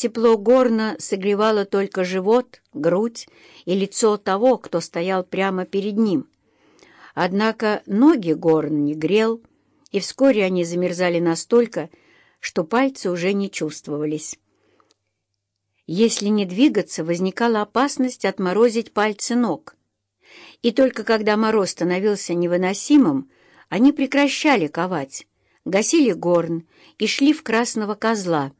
Тепло горна согревало только живот, грудь и лицо того, кто стоял прямо перед ним. Однако ноги горн не грел, и вскоре они замерзали настолько, что пальцы уже не чувствовались. Если не двигаться, возникала опасность отморозить пальцы ног. И только когда мороз становился невыносимым, они прекращали ковать, гасили горн и шли в Красного Козла,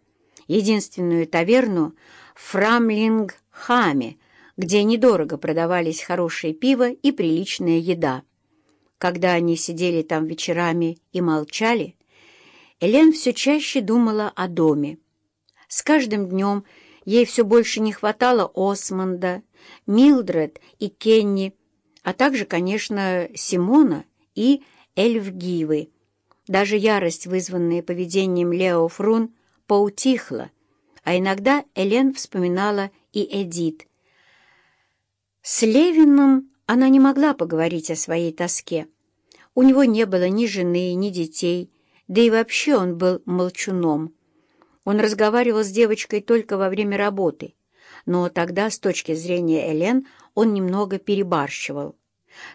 единственную таверну в Фрамлингхаме, где недорого продавались хорошее пиво и приличная еда. Когда они сидели там вечерами и молчали, Элен все чаще думала о доме. С каждым днем ей все больше не хватало Осмонда, Милдред и Кенни, а также, конечно, Симона и Эльфгивы. Даже ярость, вызванная поведением Лео Фрун, поутихла, а иногда Элен вспоминала и Эдит. С Левином она не могла поговорить о своей тоске. У него не было ни жены, ни детей, да и вообще он был молчуном. Он разговаривал с девочкой только во время работы, но тогда, с точки зрения Элен, он немного перебарщивал.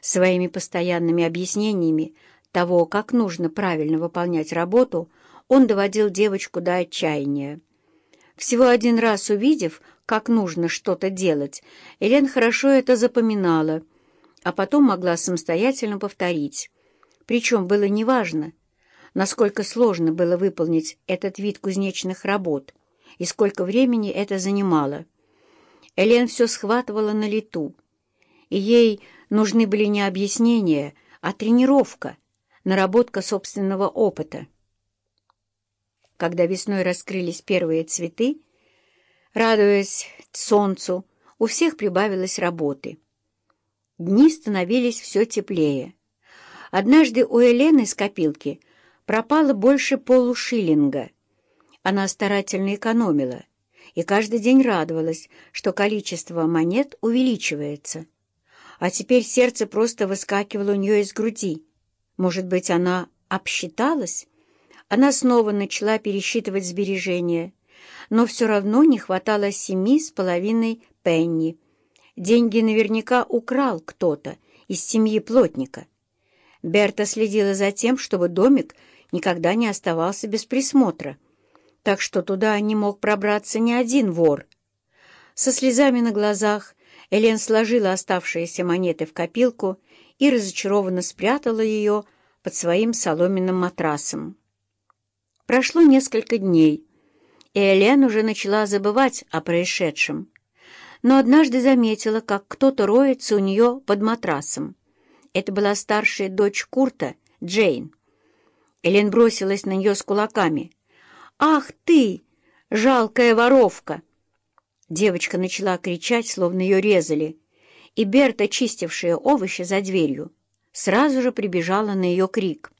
Своими постоянными объяснениями того, как нужно правильно выполнять работу, он доводил девочку до отчаяния. Всего один раз увидев, как нужно что-то делать, Элен хорошо это запоминала, а потом могла самостоятельно повторить. Причем было неважно, насколько сложно было выполнить этот вид кузнечных работ и сколько времени это занимало. Элен все схватывала на лету, и ей нужны были не объяснения, а тренировка, наработка собственного опыта. Когда весной раскрылись первые цветы, радуясь солнцу, у всех прибавилось работы. Дни становились все теплее. Однажды у Елены из копилки пропало больше полушиллинга. Она старательно экономила и каждый день радовалась, что количество монет увеличивается. А теперь сердце просто выскакивало у нее из груди. Может быть, она обсчиталась? Она снова начала пересчитывать сбережения, но все равно не хватало семи с половиной пенни. Деньги наверняка украл кто-то из семьи плотника. Берта следила за тем, чтобы домик никогда не оставался без присмотра, так что туда не мог пробраться ни один вор. Со слезами на глазах Элен сложила оставшиеся монеты в копилку и разочарованно спрятала ее под своим соломенным матрасом. Прошло несколько дней, и Элен уже начала забывать о происшедшем, но однажды заметила, как кто-то роется у нее под матрасом. Это была старшая дочь Курта, Джейн. Элен бросилась на нее с кулаками. «Ах ты, жалкая воровка!» Девочка начала кричать, словно ее резали, и Берта, чистившая овощи за дверью, сразу же прибежала на ее крик.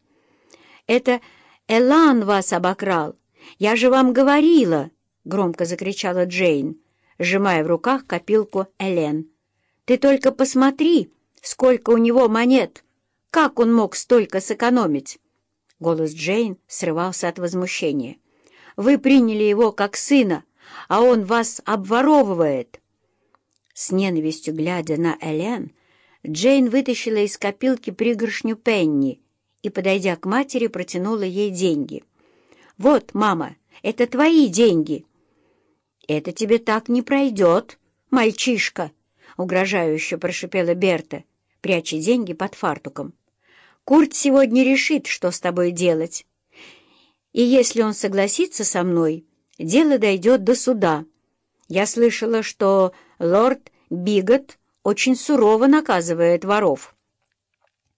«Это Элан вас обокрал! Я же вам говорила!» — громко закричала Джейн, сжимая в руках копилку Элен. «Ты только посмотри, сколько у него монет! Как он мог столько сэкономить?» Голос Джейн срывался от возмущения. «Вы приняли его как сына, а он вас обворовывает!» С ненавистью глядя на Элен, Джейн вытащила из копилки пригоршню пенни и, подойдя к матери, протянула ей деньги. «Вот, мама, это твои деньги!» «Это тебе так не пройдет, мальчишка!» — угрожающе прошипела Берта, пряча деньги под фартуком. «Курт сегодня решит, что с тобой делать. И если он согласится со мной, дело дойдет до суда. Я слышала, что лорд Бигот очень сурово наказывает воров».